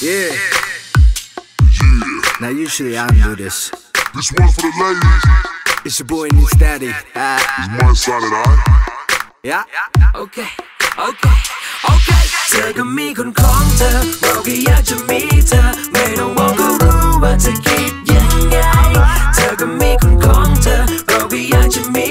Yeah. Now usually I do this. This one's for the ladies. It's your boy Nick's daddy. Ah, It's my side of the eye. yeah. โอเคโอเคโอเคเธอก็มีคนของเธอเราก็อยากจะมีเธอไม่ต้องบอกก็รู้ว่าเธอคิดยังไง เธอก็มีคนของเธอเราก็อยากจะมี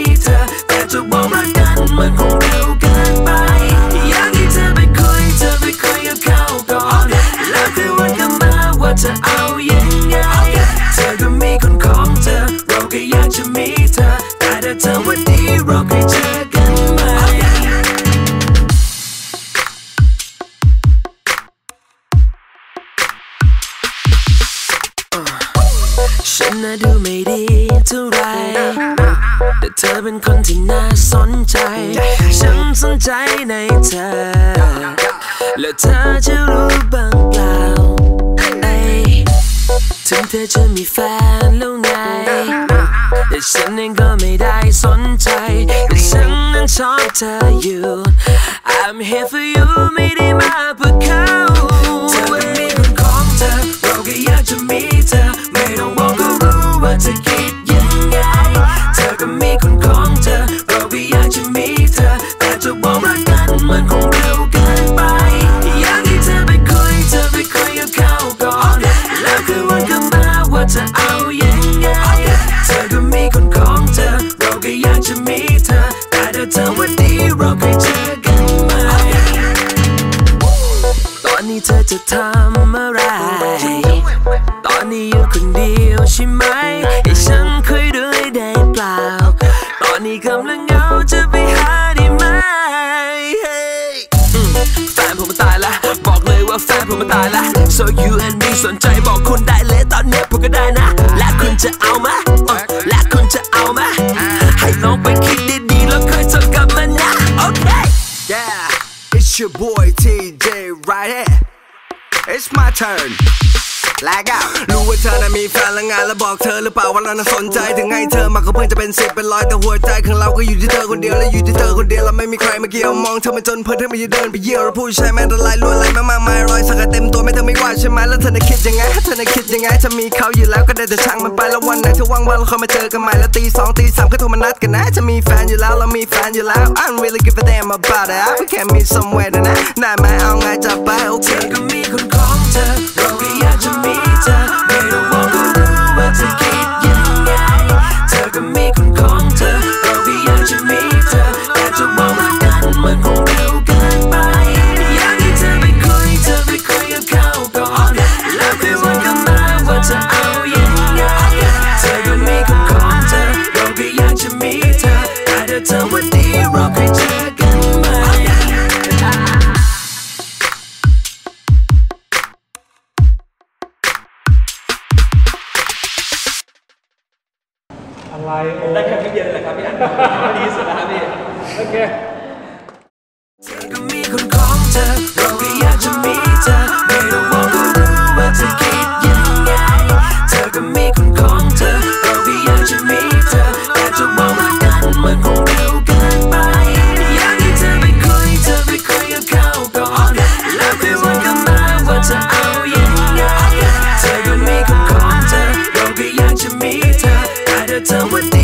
ก็อยากจะมีเธอ แต่ถ้าเธอวันนี้เราเคยเจอกันไหมฉันน่ะดูไม่ดีเท่าไร แต่เธอเป็นคนที่น่าสนใจ ฉันสนใจในเธอ แล้วเธอจะรู้บ้างเปล่าเอ้ยถึงเธอจะมีแฟนแล้วไง ฉันเองก็ไม่ได้สนใจแต่ฉันนั้นชอบเธออยู่ I'm here for you ไม่ได้มาเพื่อเขา นนี้เธอจะทำอะไร ตอนนี้อยู่คนเดียวใช่ไหมให้ฉันคุยด้วยได้เปล่า ตอนนี้กำลังเหงาจะไปหาได้ไหม Hey แฟนผมมาตายละ บอกเลยว่าแฟนผมมาตายละ so you and me สนใจบอกคุณได้ It's your boy TJ right here. It's my turn. Lag out รู้ว่าเธอน่ะมีแฟนแล้วไงแล้วบอกเธอหรือเปล่าว่าเราน่ะสนใจถึงให้เธอมาก็เพิ่งจะเป็นสิบเป็นร้อยแต่หัวใจของเราก็อยู่ที่เธอคนเดียวและอยู่ที่เธอคนเดียวแล้วไม่มีใครมาเกี่ยวมองเธอมาจนเพื่อเธอไม่ได้เดินไปเยี่ยวแล้วผู้ชายแม่งละลายล้วนอะไรมากมายรอยสักเต็มตัวไม่เธอไม่ว่าใช่ไหมแล้วเธอน่ะคิดยังไงเธอน่ะคิดยังไงถ้ามีเขาอยู่แล้วก็ได้แต่ช่างมันไปแล้ววันไหนเธอว่างๆเราค่อยมาเจอกันใหม่แล้วตีสองตีสามก็โทรมานัดกันนะจะมีแฟนอยู่แล้วเรามีแฟนอยู่แล้ว I don't really give a damn about it we can meet somewhere นะได้ไหมเอาไงจับไปโอเคเธอก็มีคนของเธอ เอะไรโอ้ได้แค่พี่เดียวเลยครับพี่อันดีสุดแล้วครับพี่ โอเค to tell what